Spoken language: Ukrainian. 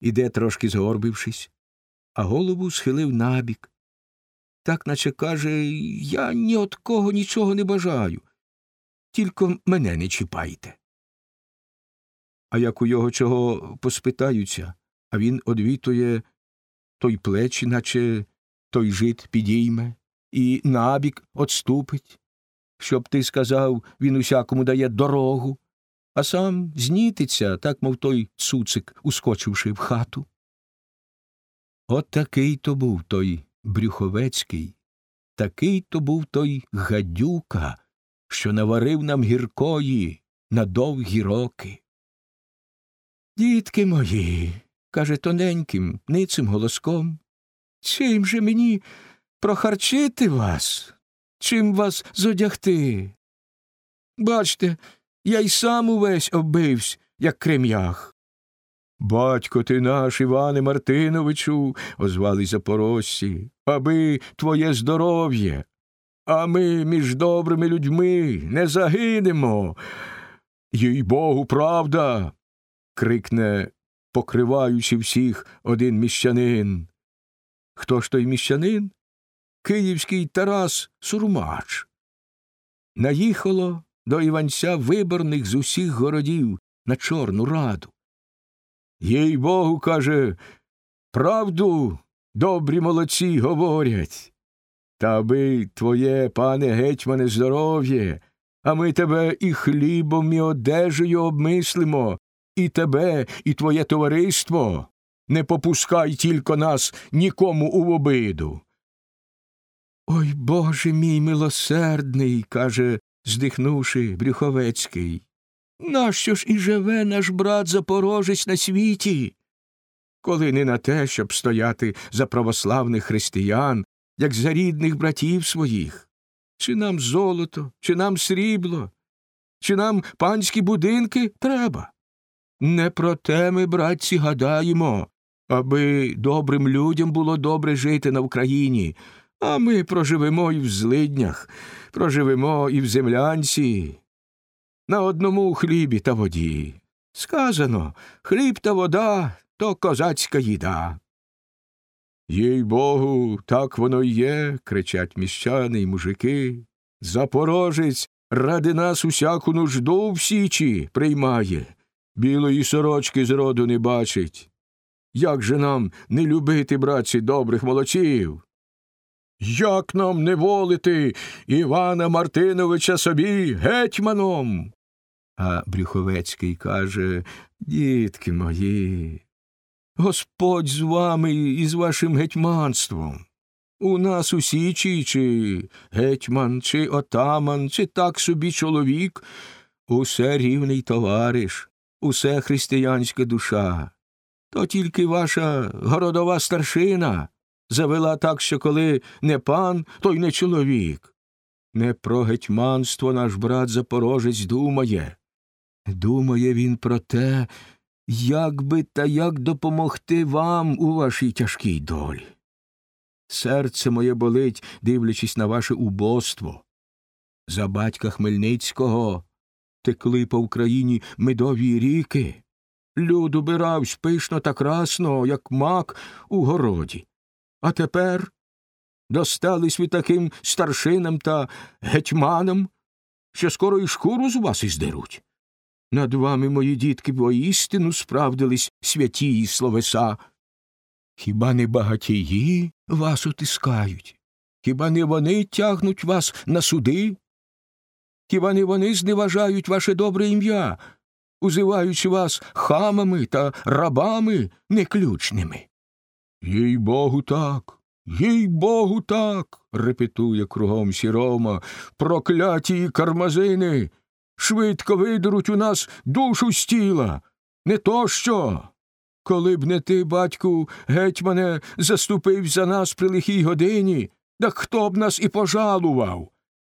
іде трошки згорбившись, а голову схилив набік. Так наче каже Я ні от кого нічого не бажаю. Тільки мене не чіпайте. А як у його чого поспитаються, а він одвітує той плечі, наче той жит підійме, і набік отступить. Щоб ти сказав, він усякому дає дорогу, а сам знітиться, так мов той цуцик, ускочивши в хату. От такий то був той Брюховецький, такий то був той гадюка, що наварив нам гіркої на довгі роки. Дітки мої, каже тоненьким, ницим голоском, чим же мені прохарчити вас, чим вас зодягти? Бачте, я й сам увесь оббивсь, як крем'ях. Батько ти наш, Іване Мартиновичу, озвались запорожці, аби твоє здоров'я, а ми між добрими людьми не загинемо. Їй богу, правда. крикне, покриваючи всіх, один міщанин. Хто ж той міщанин? Київський Тарас Сурмач. Наїхало до Іванця виборних з усіх городів на Чорну раду. Їй богу, каже, правду добрі молодці говорять. Та аби твоє, пане гетьмане, здоров'я, а ми тебе і хлібом, і одежею обмислимо, і тебе, і твоє товариство. Не попускай тільки нас нікому у обиду. Ой Боже мій милосердний, каже, здихнувши, Брюховецький. Нащо ж і живе наш брат Запорожець на світі? Коли не на те, щоб стояти за православних християн, як за рідних братів своїх, чи нам золото, чи нам срібло, чи нам панські будинки треба? Не про те ми, братці, гадаємо, аби добрим людям було добре жити на Україні, а ми проживемо і в злиднях, проживемо і в землянці, на одному хлібі та воді. Сказано хліб та вода то козацька їда. Їй богу, так воно й є, кричать міщани й мужики. Запорожець ради нас усяку нужду в січі приймає, білої сорочки з роду не бачить. Як же нам не любити, братці, добрих молодців? Як нам не волити Івана Мартиновича собі гетьманом? А Брюховецький каже Дітки мої, Господь з вами і з вашим гетьманством. У нас у Січі, чи гетьман, чи отаман, чи так собі чоловік, усе рівний товариш, усе християнська душа. То тільки ваша городова старшина завела так, що коли не пан, то й не чоловік. Не про гетьманство наш брат Запорожець думає. Думає він про те, як би та як допомогти вам у вашій тяжкій долі. Серце моє болить, дивлячись на ваше убоство. За батька Хмельницького текли по Україні медові ріки. Люд убиравсь пишно та красно, як мак у городі. А тепер достались ви таким старшинам та гетьманам, що скоро й шкуру з вас іздеруть. Над вами, мої дітки, воістину справдились святії словеса. Хіба не багатії вас утискають? Хіба не вони тягнуть вас на суди? Хіба не вони зневажають ваше добре ім'я, узиваючи вас хамами та рабами неключними? Їй богу, так, їй богу, так. репетує кругом сірома, прокляті кармазини швидко видеруть у нас душу з тіла. Не то що. Коли б не ти, батьку, гетьмане, заступив за нас при лихій годині, так хто б нас і пожалував?